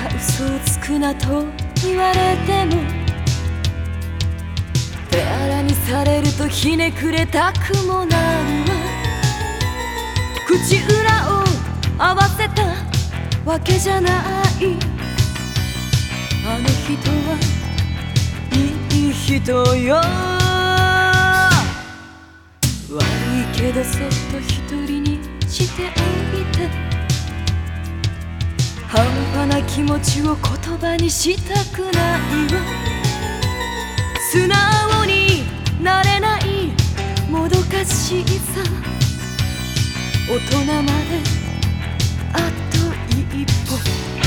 か嘘をつくなと言われても手荒にされるとひねくれたくもなるわ。口裏を合わせたわけじゃない。あの人はいい人よ。悪いけどそっと一人にしておいてな気持ちを言葉にしたくないわ。素直になれないもどかしさ。大人まであと一歩。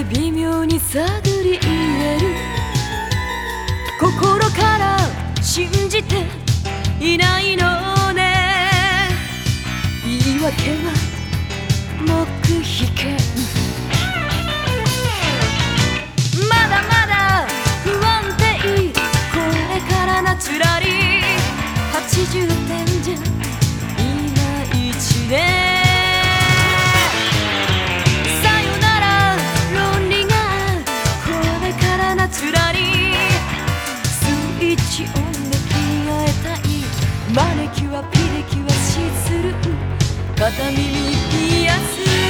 で微妙に探り入れる。心から信じていないのね。言い訳はバネキュアピレキュアシする。片耳ピアス。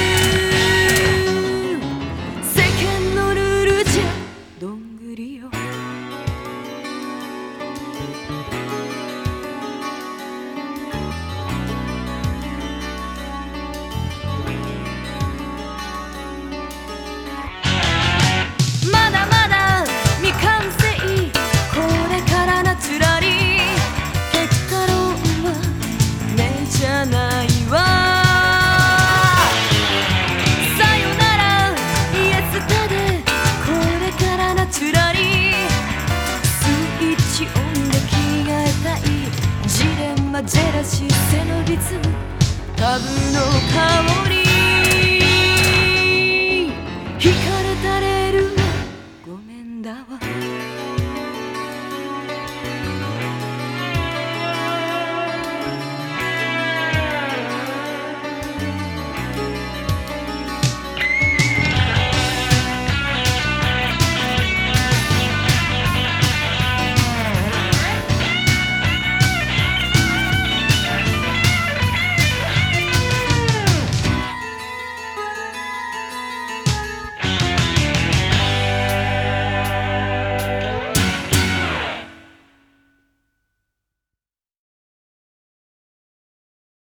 ジェラシー背のリズムタブの香り